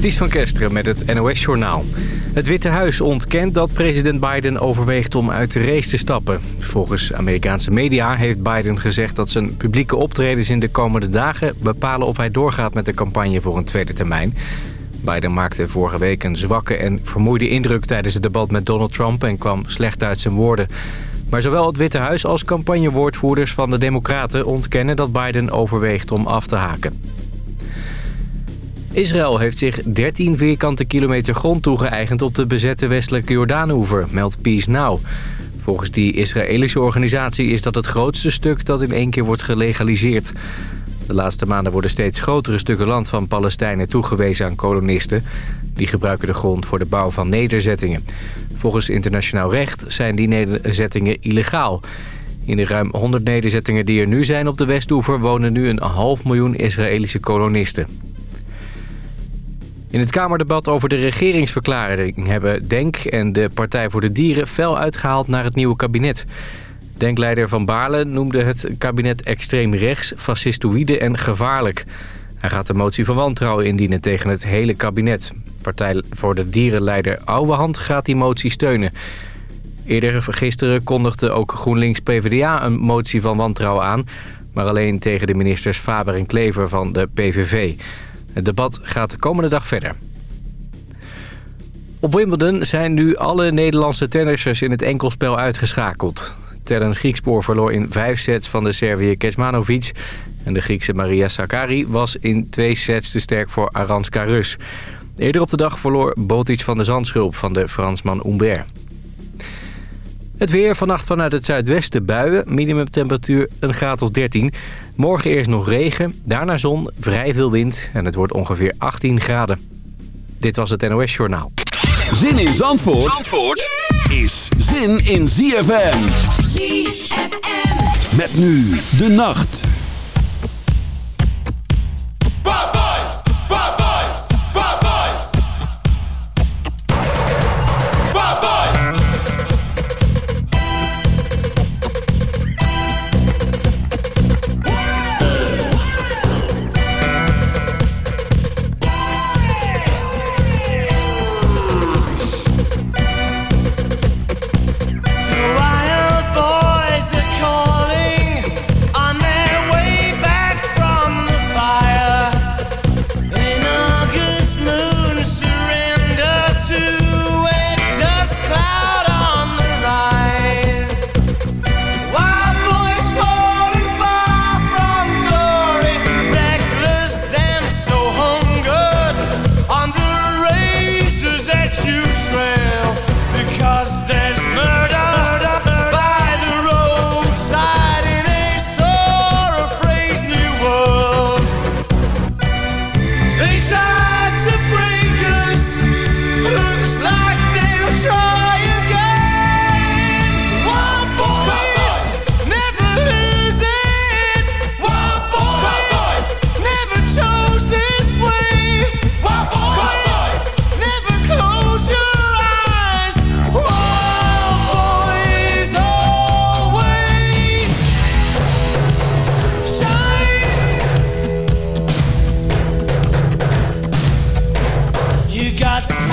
Ties van Kesteren met het NOS-journaal. Het Witte Huis ontkent dat president Biden overweegt om uit de race te stappen. Volgens Amerikaanse media heeft Biden gezegd dat zijn publieke optredens in de komende dagen... bepalen of hij doorgaat met de campagne voor een tweede termijn. Biden maakte vorige week een zwakke en vermoeide indruk tijdens het debat met Donald Trump... en kwam slecht uit zijn woorden. Maar zowel het Witte Huis als campagnewoordvoerders van de Democraten ontkennen dat Biden overweegt om af te haken. Israël heeft zich 13 vierkante kilometer grond toegeëigend op de bezette westelijke Jordaanoever, meldt Peace Now. Volgens die Israëlische organisatie is dat het grootste stuk dat in één keer wordt gelegaliseerd. De laatste maanden worden steeds grotere stukken land van Palestijnen toegewezen aan kolonisten. Die gebruiken de grond voor de bouw van nederzettingen. Volgens internationaal recht zijn die nederzettingen illegaal. In de ruim 100 nederzettingen die er nu zijn op de Westoever... wonen nu een half miljoen Israëlische kolonisten. In het Kamerdebat over de regeringsverklaring hebben DENK en de Partij voor de Dieren fel uitgehaald naar het nieuwe kabinet. Denkleider Van Baarle noemde het kabinet extreem rechts, fascistoïde en gevaarlijk. Hij gaat de motie van wantrouwen indienen tegen het hele kabinet. Partij voor de Dierenleider Ouwehand gaat die motie steunen. Eerder gisteren kondigde ook GroenLinks-PVDA een motie van wantrouwen aan... maar alleen tegen de ministers Faber en Klever van de PVV... Het debat gaat de komende dag verder. Op Wimbledon zijn nu alle Nederlandse tennissers in het enkelspel uitgeschakeld. Tellen Griekspoor verloor in vijf sets van de Serviër Kesmanovic... en de Griekse Maria Sakkari was in twee sets te sterk voor Aranska Rus. Eerder op de dag verloor Botic van de Zandschulp van de Fransman Humbert. Het weer vannacht vanuit het zuidwesten buien. Minimumtemperatuur een graad of 13. Morgen eerst nog regen, daarna zon, vrij veel wind en het wordt ongeveer 18 graden. Dit was het NOS Journaal. Zin in Zandvoort, Zandvoort is zin in ZFM. ZFM. Met nu de nacht. Was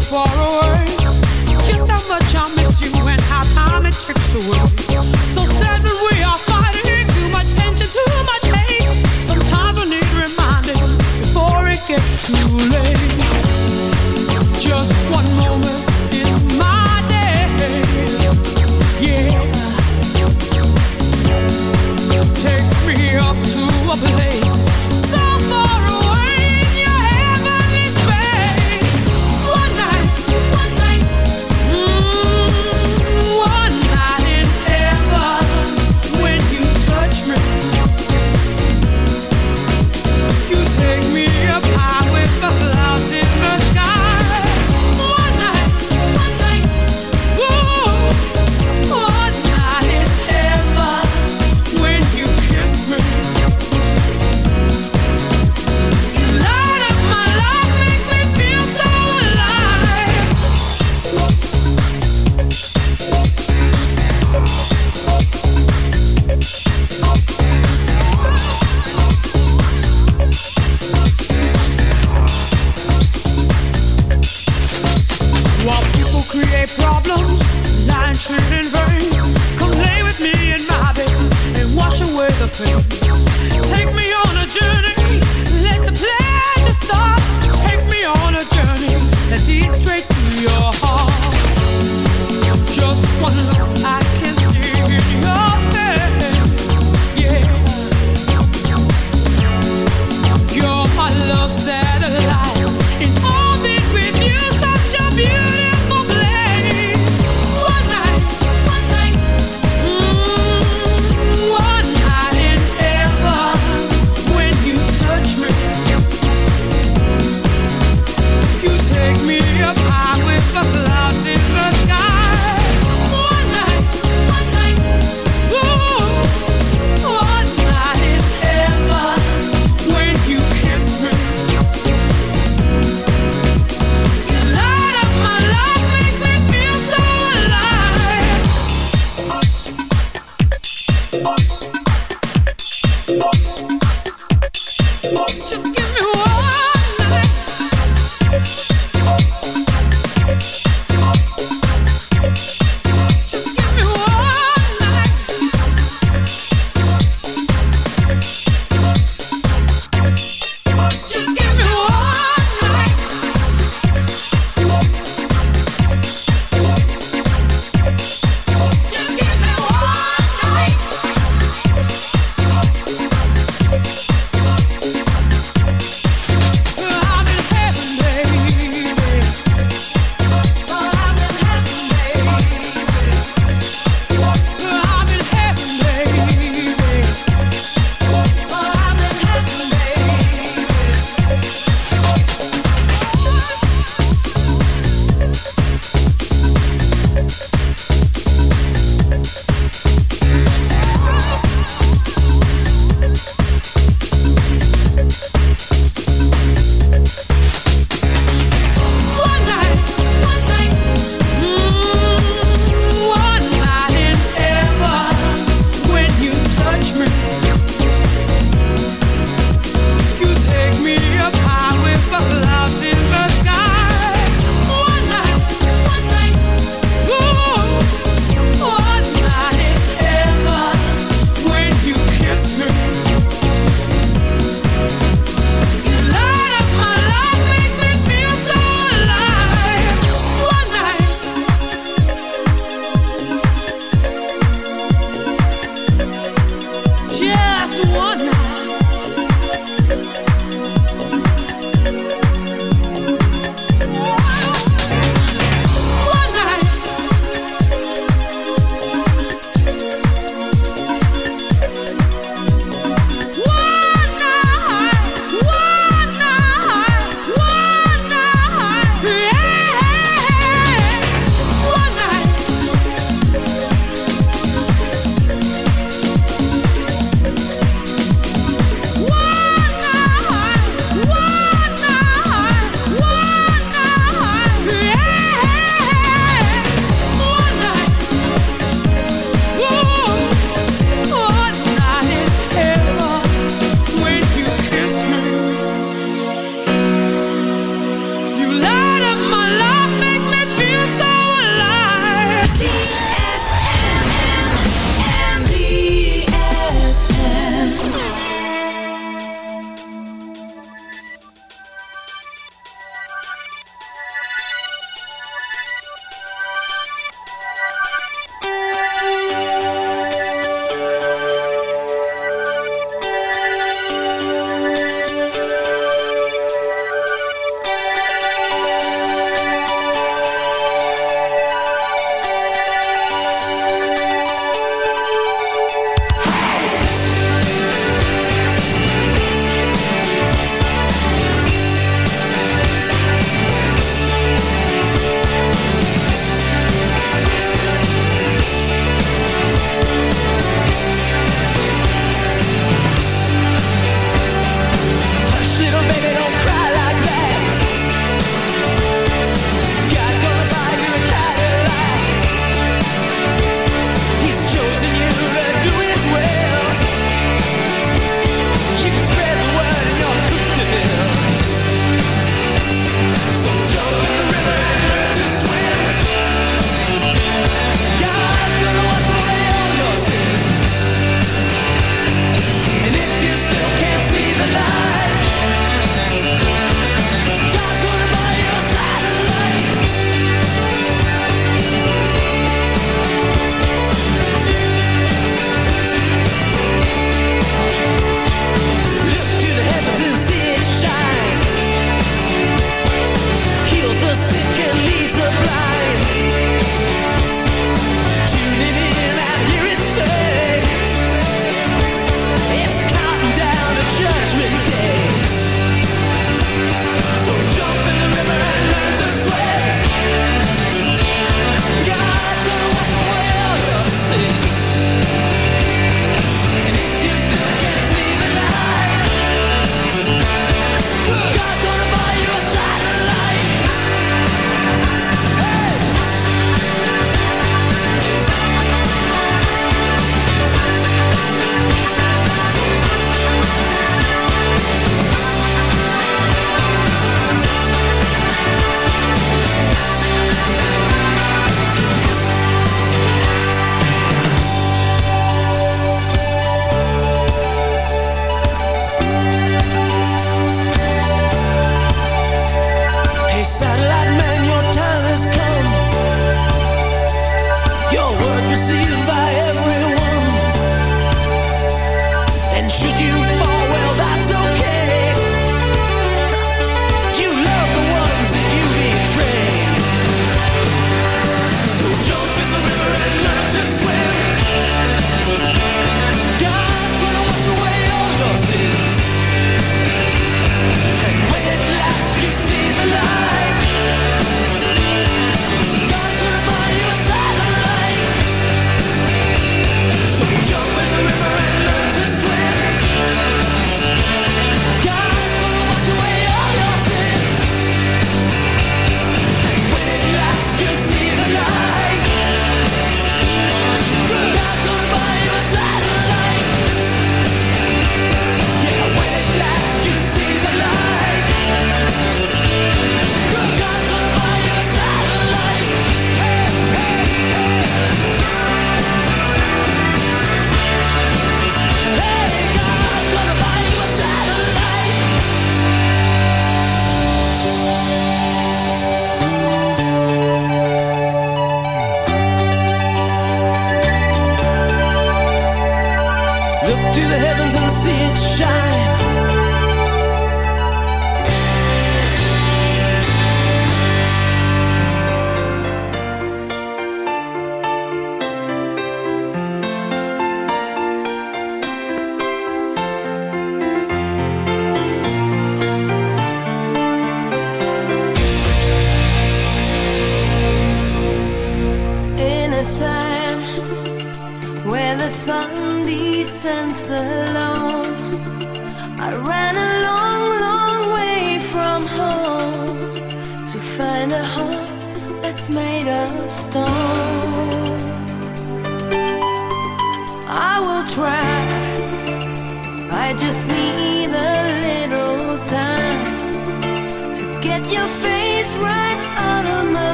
far away.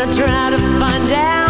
I try to find out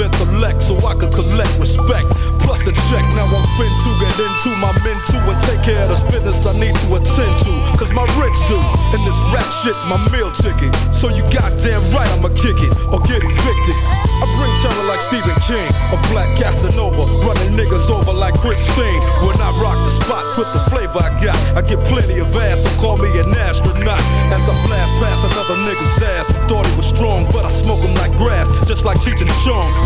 intellect, so I can collect respect. Plus a check, now I'm fin to get into my men too and take care of this business I need to attend to. Cause my rich do, and this rap shit's my meal ticket. So you goddamn right I'ma kick it or get evicted. I bring terror like Stephen King, a black Casanova, running niggas over like Christine. When I rock the spot with the flavor I got, I get plenty of ass, so call me an astronaut. As I blast past another nigga's ass, thought he was strong, but I smoke him like grass, just like Cheech and Chong.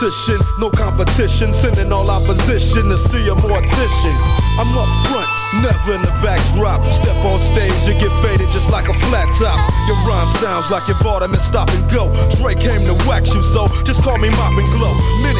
politician, no competition. Sending all opposition to see a mortician. I'm up front, never in the backdrop. Step on stage, you get faded just like a flat top. Your rhyme sounds like you bought and stop and go. Dre came to wax you, so just call me Mop and Glow. Many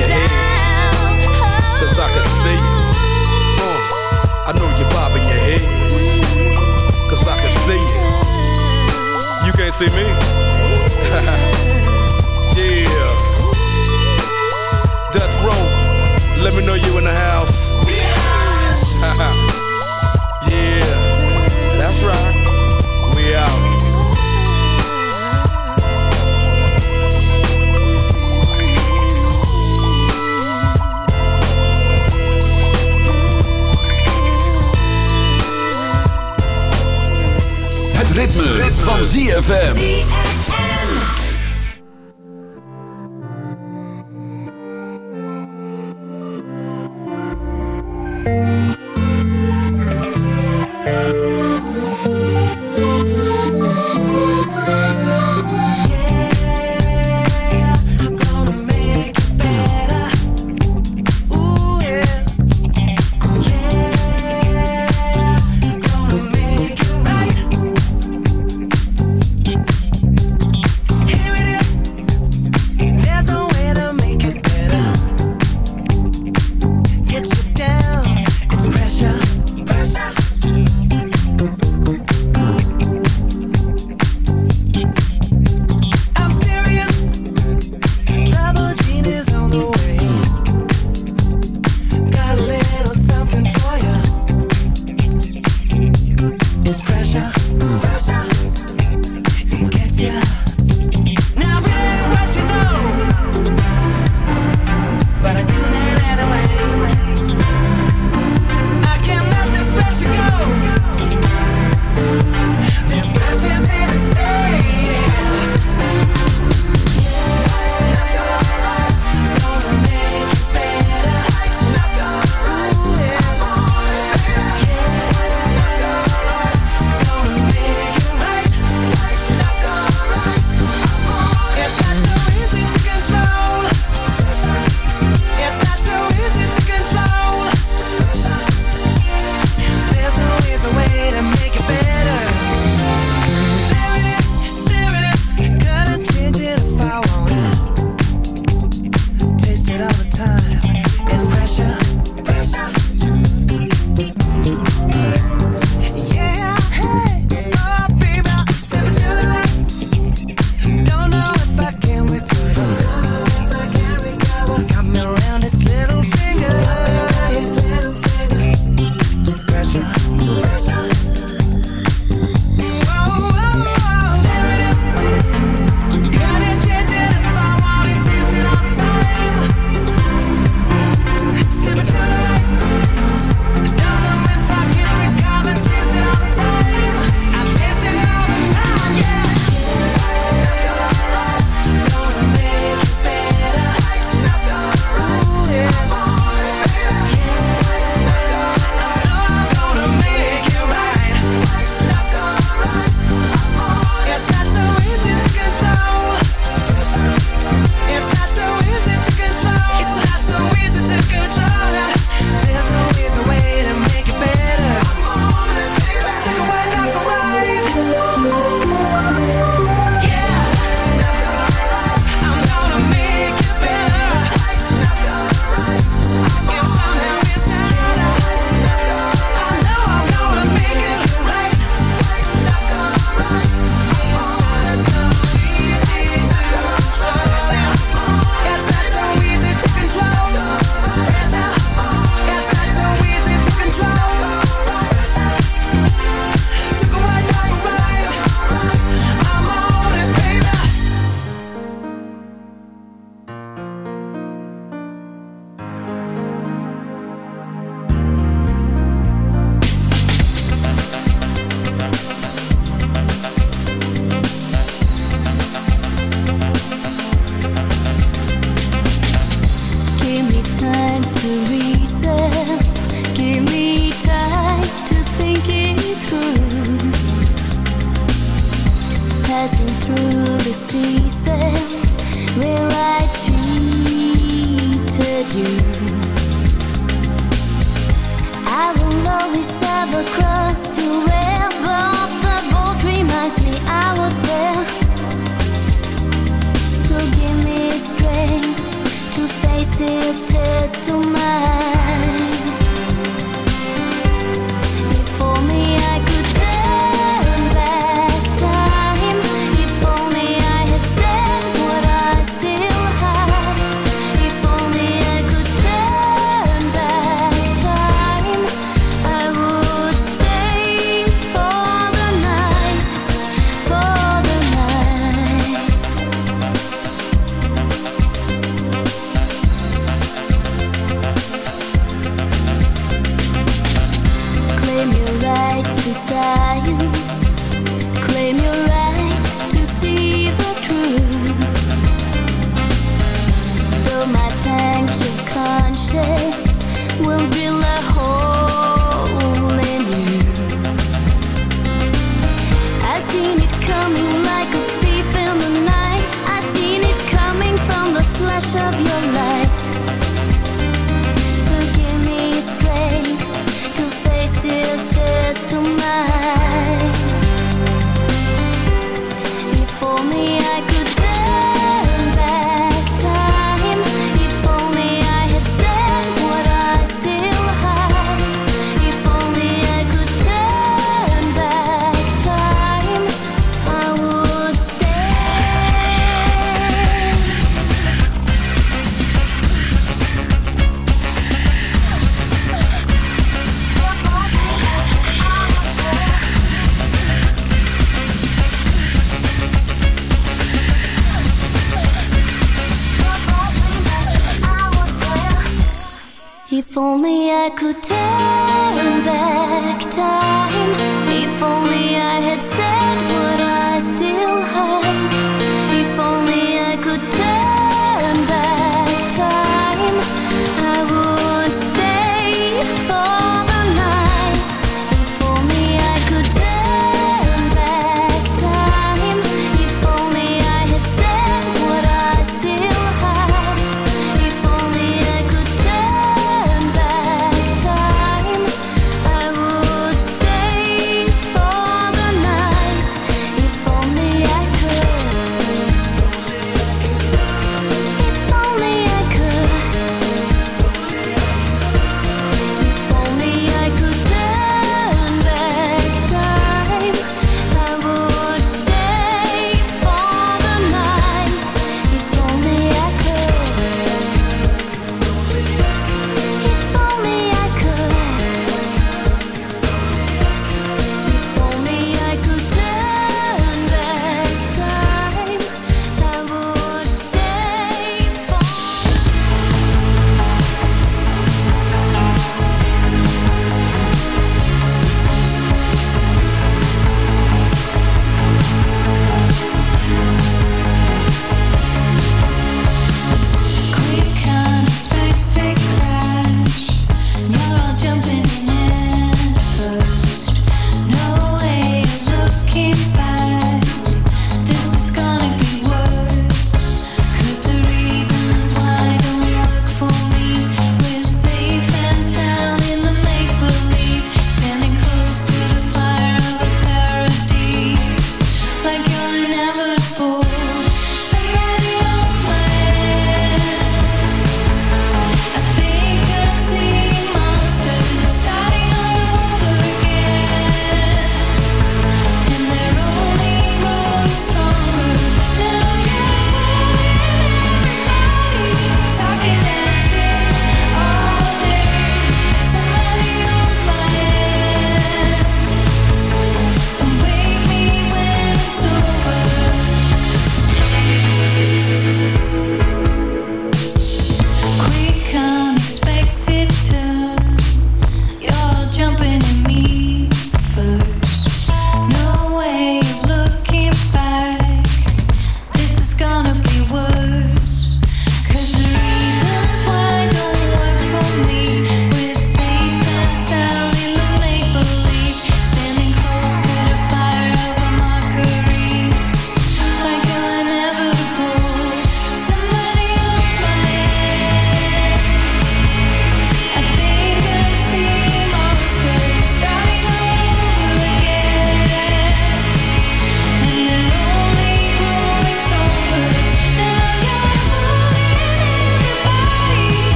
your head, cause I can see you. Uh, I know you're bobbing your head, cause I can see you. You can't see me? ZFM.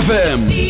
ZFM.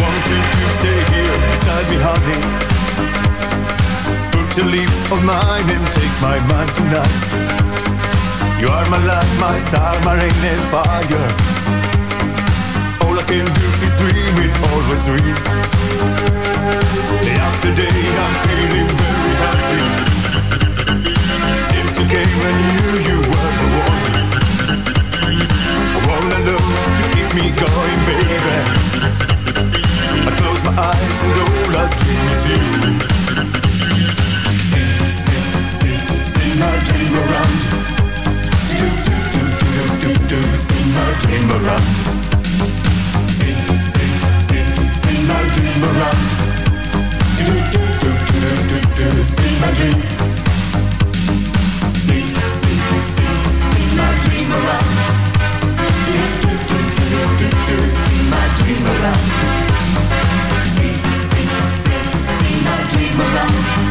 want you to stay here beside me, honey. Put your lips on mine and take my mind tonight. You are my light, my star, my rain and fire. All I can do is dream it, always dream. Day after day, I'm feeling very happy you came, I knew you were the one. Love to keep me going, baby. I close my eyes and all I dream is you. See, see, see, see my dream around. Do, do, do, do, do, do, see my dream around. See, see, see, see my dream around. Do, do, do, do, do, do, see my dream. Da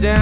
down